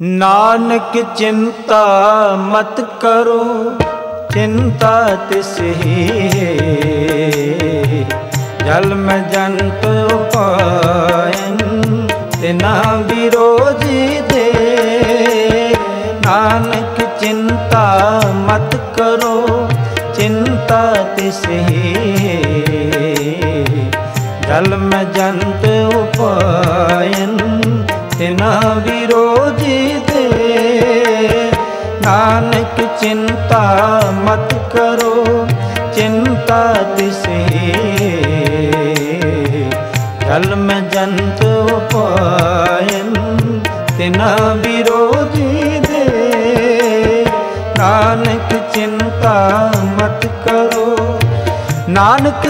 ਨਾਨਕ ਚਿੰਤਾ ਮਤ ਕਰੋ, ਚਿੰਤਾ ਤਿਸ ਹੀ। ਜਲ ਮੈਂ ਜੰਤ ਉਪਾਇਨ ਤਿਨਾ ਵਿਰੋਧੀ ਦੇ। ਨਾਨਕ ਚਿੰਤਾ ਮਤ ਕਰੋ, ਚਿੰਤਾ ਤਿਸ ਹੀ। ਜਲ ਮੈਂ ਜੰਤ ਉਪਾਇਨ ਤਿਨਾ ਵਿਰੋਧੀ ਦੇ। ਨਾਨਕ, ਚਿੰਤਾ ਮਤ ਕਰੋ, ਚਿੰਤਾ ਤਿਸੇ ਜਲ ਜੰਤ ਉਪਾਇਨ ਤਿਨਾ ਵਿਰੋਧੀ ਦੇ। ਨਾਨਕ, ਚਿੰਤਾ ਮਤ ਕਰੋ। ਨਾਨਕ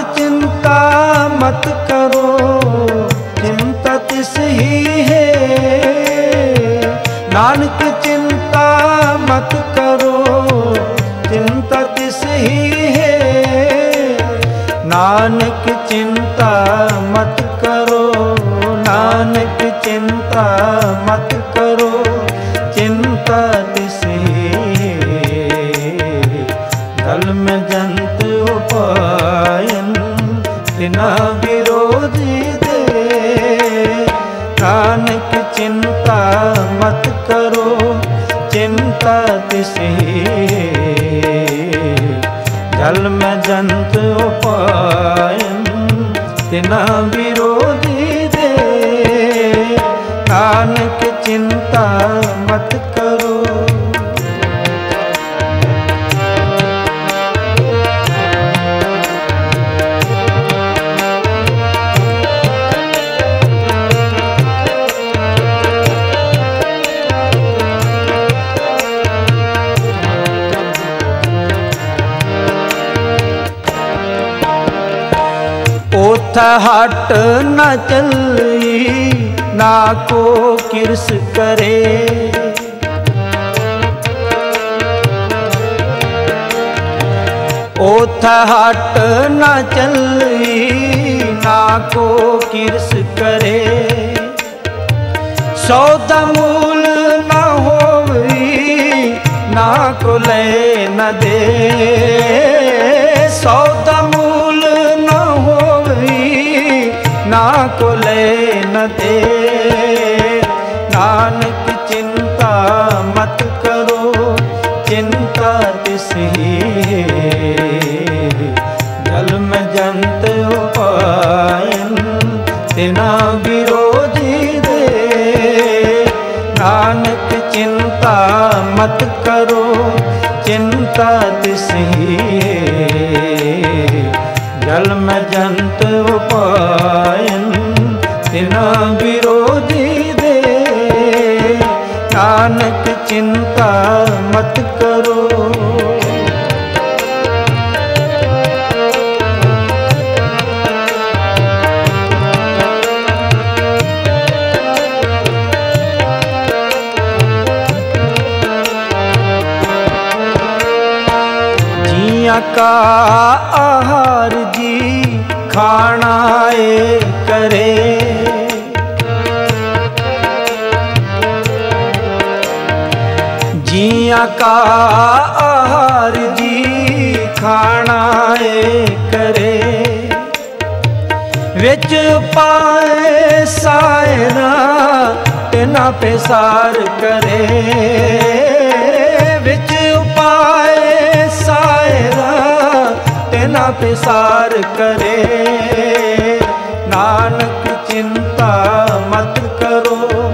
ਹਟ ਨ ਚੱਲੀ, ਨਾ ਕੋ ਕਿਰਸ ਕਰੇ। ਉਥ ਹਟ ਨ ਚੱਲੀ, ਨਾ ਕੋ ਕਿਰਸ ਕਰੇ। ਸੌਦਾ ਮੂਲ ਨਾ ਹੋਵੀ, ਨਾ ਕੋ ਲੈ ਨ ਦੇ। ਸੌਦਾ ਕੋ ਨ ਦੇ। ਨਾਨਕ, ਚਿੰਤਾ ਮਤ ਕਰੋ, ਚਿੰਤਾ ਤਿਸ ਹੀ ਜਲ ਜੰਤ ਉਪਾਇਨ ਤਿਨਾ ਵਿਰੋਧੀ ਦੇ। ਨਾਨਕ, ਚਿੰਤਾ ਮਤ ਕਰੋ, ਚਿੰਤਾ ਤਿਸ ਹੀ ਜਲ ਮੈਂ ਜੰਤ ਉਪਾਇਨ ਤਿਨਾ ਵਿਰੋਧੀ ਦੇ। ਨਾਨਕ ਚਿੰਤਾ ਮਤ ਕਰੋ। ਜੀਆਂ ਕਾ ਆਹਾਰ ਜੀ ਖਾਣਾ ਏ ਕਰੇ ਜੀਆਂ ਕਾ ਆਹਾਰ ਜੀ ਖਾਣਾ ਏ ਕਰੇ ਵਿੱਚ ਪਾਏ ਸਾਇਨਾ ਤਿਨਾ ਪਸਾਰ ਕਰੇ। ਵਿੱਚ ਉਪਾਏ ਸਾਇਰਾ ਤਿਨਾ ਪਸਾਰ ਕਰੇ। ਨਾਨਕ ਚਿੰਤਾ ਮਤ ਕਰੋ,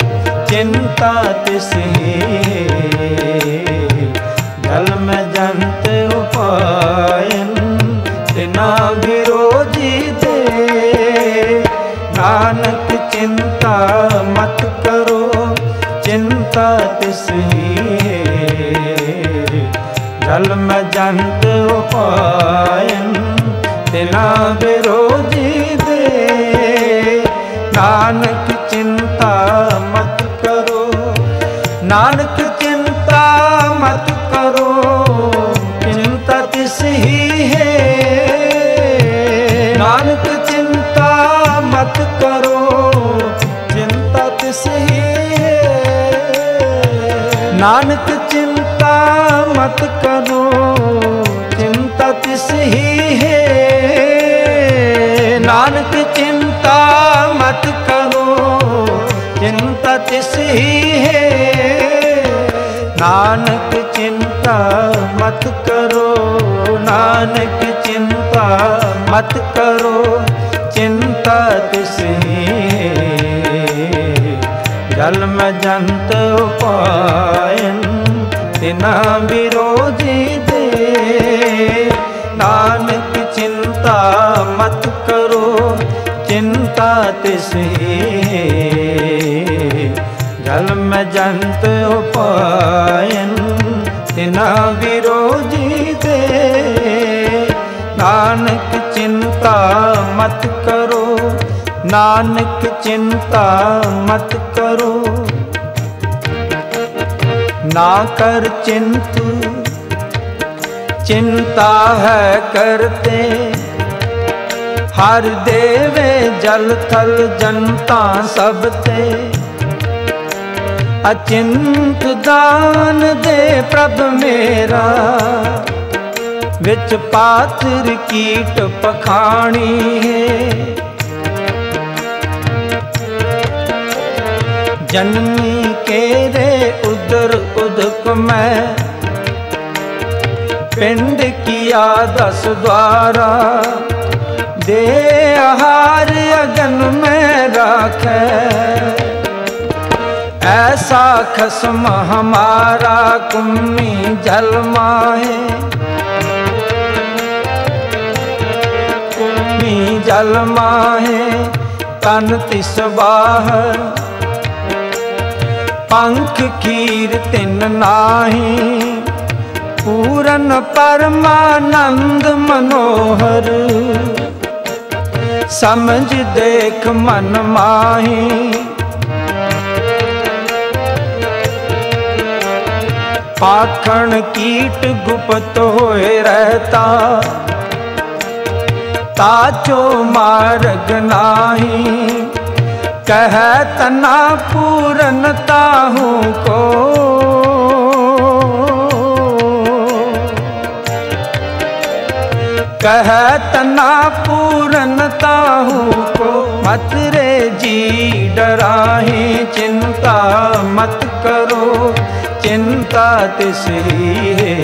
ਚਿੰਤਾ ਤਿਸੇ ਜਲ ਮੈਂ ਜੰਤ ਉਪਾਇਨ ਤਿਨਾ ਵਿਰੋਧੀ ਦੇ। ਨਾਨਕ ਚਿੰਤਾ ਮਤ ਕਰੋ, ਚਿੰਤਾ ਤਿਸ ਹੀ ਜਲ ਮੈਂ ਜੰਤ ਉਪਾਇਨ ਤਿਨਾ ਵਿਰੋਧੀ ਦੇ। ਨਾਨਕ ਚਿੰਤਾ ਮਤ ਕਰੋ, ਨਾਨਕ ਨਾਨਕ ਚਿੰਤਾ ਮਤ ਕਰੋ, ਚਿੰਤਾ ਤਿਸ ਹੀ ਹੈ। ਨਾਨਕ ਚਿੰਤਾ ਮਤ ਕਰੋ, ਚਿੰਤਾ ਤਿਸ ਹੀ ਹੈ। ਨਾਨਕ ਚਿੰਤਾ ਮਤ ਕਰੋ, ਨਾਨਕ ਚਿੰਤਾ ਮਤ ਕਰੋ। ਜਲ ਮੈਂ ਜੰਤ ਉਪਾਇਨ ਤਿਨਾ ਵਿਰੋਧੀ ਦੇ ਨਾਨਕ ਚਿੰਤਾ ਮਤ ਕਰੋ ਚਿੰਤਾ ਤਿਸ ਜਲ ਮੈਂ ਜੰਤ ਉਪਾਇਨ ਤਿਨਾ ਵਿਰੋਧੀ ਦੇ ਨਾਨਕ ਚਿੰਤਾ ਮਤ ਕਰੋ ਨਾਨਕ ਚਿੰਤਾ ਮਤ ਕਰੋ ਨਾ ਕਰ ਚਿੰਤ। ਚਿੰਤਾ ਹੈ ਕਰਤੇ। ਹਰ ਦੇਵੇ ਜਲ ਥਲ ਜਨਤਾ ਸਭ ਤੇ ਅਚਿੰਤ ਦਾਨ ਦੇ ਪ੍ਰਭ ਮੇਰਾ। ਵਿੱਚ ਪਾਤਰ ਕੀਟ ਪਖਾਣੀ ਹੈ। ਜਨਮੀ ਕੇਰੇ ਉਦਰ ਉਦਕ ਮੈਂ। ਪਿੰਡ ਕੀਆ ਦਸ ਦਵਾਰਾ ਦੇ ਆਹਾਰ ਅਗਨ ਮੈਂ ਰਾਖੈ। ਐਸਾ ਖਸਮ ਹਮਾਰਾ ਕੁੰਮੀ ਜਲ ਮਾਹੇ। ਕੁੰਮੀ ਜਲ ਮਾਹੇ, ਤਨ ਤਿਸ ਪੰਖ ਖੀਰ ਤਿਨ ਨਾਹੀ, ਪੂਰਨ ਪਰਮਾਨੰਦ ਮਨੋਹਰ। ਸਮਝ ਦੇਖ ਮਨ ਮਾਹੀ। ਪਾਖਣ ਕੀਟ ਗੁਪਤ ਹੋਏ ਰਹਤਾ ਤਾਚੋ ਮਾਰਗ ਨਾਹੀ। ਕਹ ਤਨਾ ਪੂਰਨ ਤਾਹੂ ਕੋ। ਕਹ ਤਨਾ ਪੂਰਨ ਤਾਹੂ ਕੋ। ਮਤ ਰੇ ਜੀ ਡਰਾਹੀ ਚਿੰਤਾ ਮਤ ਕਰੋ। ਚਿੰਤਾ ਤਿਸ ਹੀ ਹੈ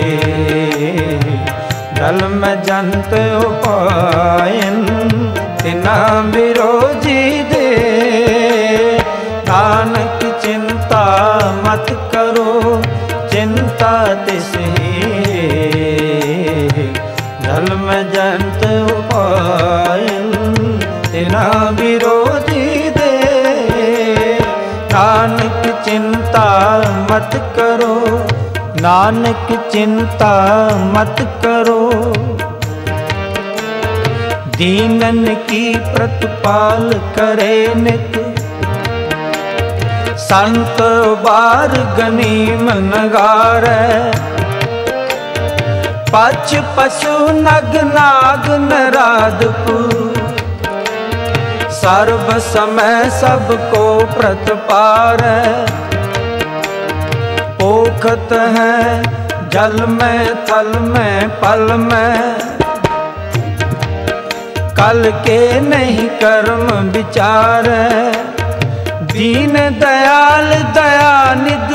ਜਲ ਮੈਂ ਜੰਤ ਉਪਾਇਨ मत करो। दीनन की प्रतिपाल करे नित। संत बार गनीम नगार। पच पशु नग नाग नादपु सर्व समय सबको प्रतपार पोखत है जल में थल में पल में कल के नहीं कर्म विचार दीन दयाल दयानिद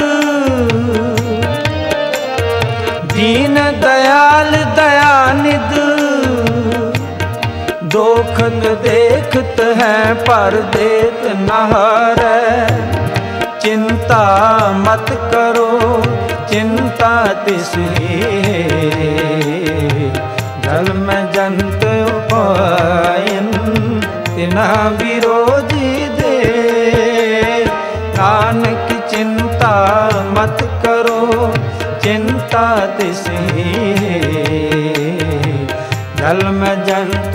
दीन दयाल दयानिद दोखत देखत है पर देत नहारै चिंता मत करो चिंता तिस जल में जंत उपायन तिना विरोधी दे नानक चिंता मत करो चिंता तिस जल में जंत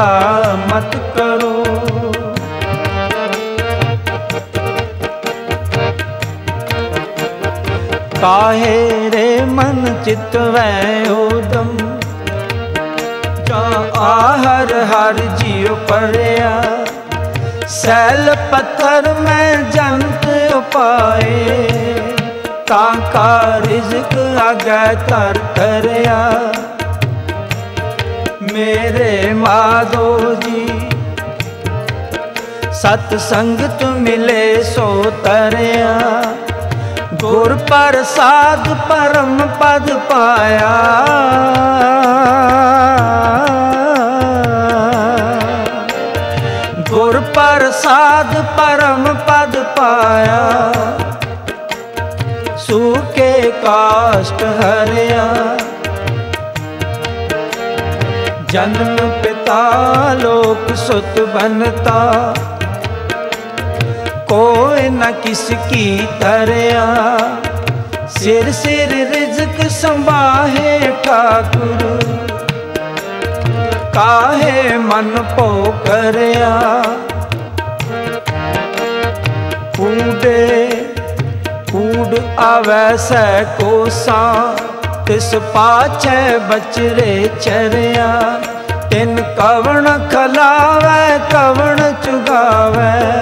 ਚਿੰਤਾ ਮਤ ਕਰੋ। ਕਾਹੇ ਰੇ ਮਨ ਚਿਤ ਵੈ ਉਦਮ ਆ ਹਰ ਹਰ ਜੀਉ ਪੜਿਆ ਸੈਲ ਪੱਥਰ ਮੈਂ ਜੰਤ ਉਪਾਏ। ਤਾਂ ਕਾ ਰਿਜ਼ਕ ਅਗੈ ਤਰ ਕਰਿਆ ਮੇਰੇ ਮਾਧੋ ਜੀ। ਸਤ ਸੰਗਤ ਮਿਲੇ ਸੋ ਤਰਿਆ। ਗੁਰ ਪ੍ਰਸਾਦ ਪਰਮ ਪਦ ਪਾਇਆ। ਗੁਰ ਪ੍ਰਸਾਦ ਪਰਮ ਪਦ ਪਾਇਆ। ਸੂਕੇ ਕਾਸ਼ਟ ਹਰਿਆ। ਜਨਮ ਪਿਤਾ, ਲੋਕ ਸੁਤ ਬਨਤਾ। ਕੋਈ ਨ ਕਿਸ ਕੀ ਤਰਿਆ। ਸਿਰ ਸਿਰ ਰਿਜ਼ਕ ਸੰਭਾਹੇ ਠਾਕੁਰ। ਕਾਹੇ ਮਨ ਭੋ ਕਰਿਆ ਕੂੜੇ, ਕੂੜ ਆਵੈ ਸੈ ਕੋਸਾ। ਤਿਸ ਪਾਛੈ ਬਚਰੇ ਚਰਿਆ? ਤਿਨ ਕਵਣ ਖਲਾਵੈ, ਕਵਣ ਚੁਗਾਵੈ?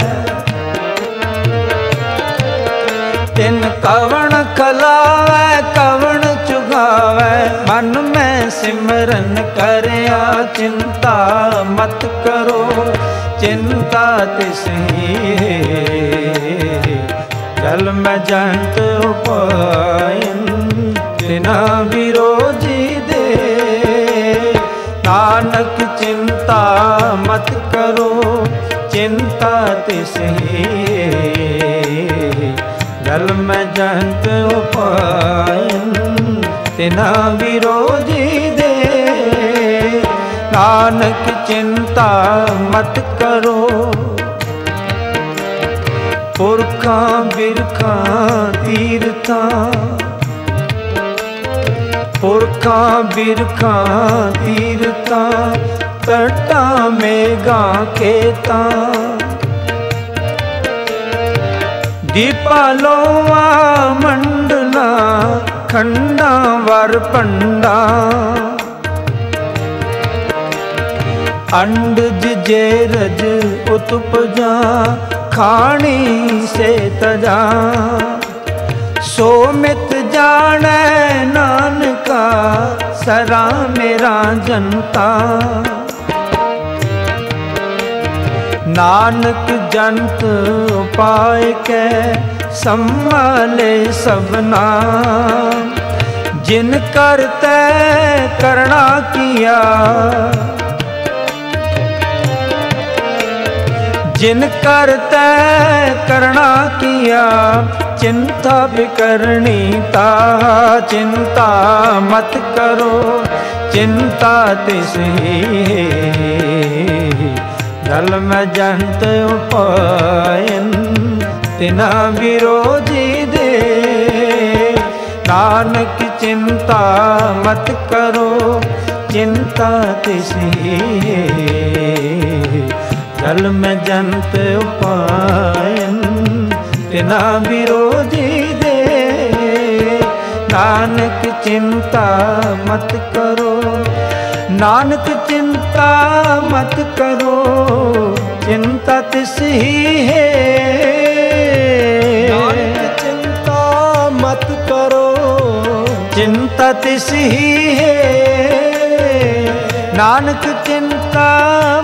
ਤਿਨ ਕਵਣ ਖਲਾਵੈ, ਕਵਣ ਚੁਗਾਵੈ? ਮਨ ਮੈਂ ਸਿਮਰਨ ਕਰਿਆ, ਚਿੰਤਾ ਮਤ ਕਰੋ, ਚਿੰਤਾ ਤਿਸ ਹੀ ਜਲ ਮੈਂ ਜੰਤ ਉਪਾਇਨ ਤਿਸ ਜੰਤ ਉਪਾਇਨ, ਤਿਨਾ ਵਿਰੋਧੀ ਦੇ। ਨਾਨਕ ਚਿੰਤਾ ਮਤ ਕਰੋ, ਪੁਰਖਾਂ ਬਿਰਖਾਂ ਤੀਰਥਾਂ। ਪੁਰਖਾਂ ਬਿਰਖਾਂ ਤੀਰਥਾਂ, ਤਟਾਂ ਮੇਗਾ ਖੇਤਾਂ। ਦੀਪਾਲੋਆ ਮੰਡਲਾ ਖੰਡਾਂ ਵਰ ਪੰਡਾ ਅੰਡ ਜੇ ਰਜ ਉਤਪਜਾ ਖਾਣੀ ਸੇ ਤਜਾ ਸੋ ਮਿਤ ਜਾਣੈ ਨਾਨਕਾ ਸਰਾ ਮੇਰਾ ਜਨਤਾ ਨਾਨਕ ਜੰਤ ਉਪਾਇ ਕੈ, ਸੰਭਾਲੇ ਸਭਨਾ ਜਿਨ ਕਰਤੈ ਕਰਣਾ ਕੀਆ, ਜਿਨ ਕਰਤੈ ਕਰਣਾ ਕੀਆ, ਚਿੰਤਾ ਬਿਕਰਣੀ ਤਾ, ਚਿੰਤਾ ਮਤ ਕਰੋ, ਚਿੰਤਾ ਤਿਸ ਹੀ। ਜਲ ਮੈਂ ਜੰਤ ਉਪਾਇਨ ਤਿਨਾ ਵਿਰੋਧੀ ਦੇ। ਨਾਨਕ ਚਿੰਤਾ ਮਤ ਕਰੋ, ਚਿੰਤਾ ਤਿਸ ਹੀ ਜਲ ਮੈਂ ਜੰਤ ਉਪਾਇਨ ਤਿਨਾ ਵਿਰੋਧੀ ਦੇ। ਨਾਨਕ ਚਿੰਤਾ ਮਤ ਤਿਸ ਹੀ ਹੈ ਨਾਨਕ ਚਿੰਤਾ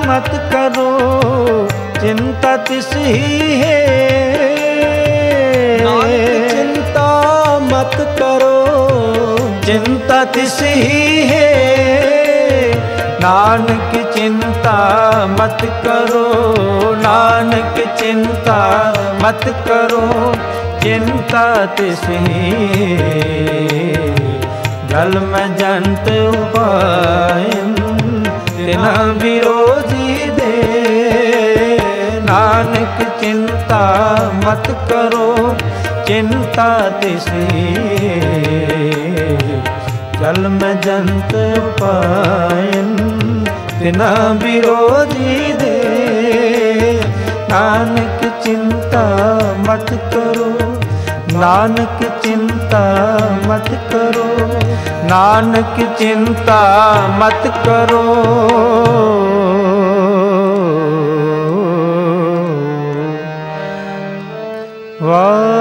ਮਤ ਕਰੋ ਚਿੰਤਾ ਤਿਸ ਹੀ ਹੈ ਨਾਨਕ ਚਿੰਤਾ ਮਤ ਕਰੋ ਚਿੰਤਾ ਤਿਸ ਹੀ ਹੈ ਨਾਨਕ ਚਿੰਤਾ ਮਤ ਕਰੋ ਨਾਨਕ ਚਿੰਤਾ ਮਤ ਕਰੋ ਚਿੰਤਾ ਤਿਸ ਹੀ ਜਲ ਮੈਂ ਜੰਤ ਉਪਾਇਨ ਤਿਨਾ ਵਿਰੋਧੀ ਦੇ। ਨਾਨਕ ਚਿੰਤਾ ਮਤ ਕਰੋ, ਚਿੰਤਾ ਤਿਸ ਹੀ ਜਲ ਮੈਂ ਜੰਤ ਉਪਾਇਨ ਤਿਨਾ ਵਿਰੋਧੀ ਦੇ। ਨਾਨਕ ਚਿੰਤਾ ਮਤ ਨਾਨਕ ਚਿੰਤਾ ਮਤ ਕਰੋ। ਵਾਹ